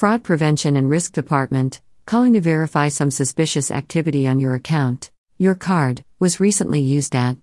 Fraud Prevention and Risk Department, calling to verify some suspicious activity on your account. Your card was recently used at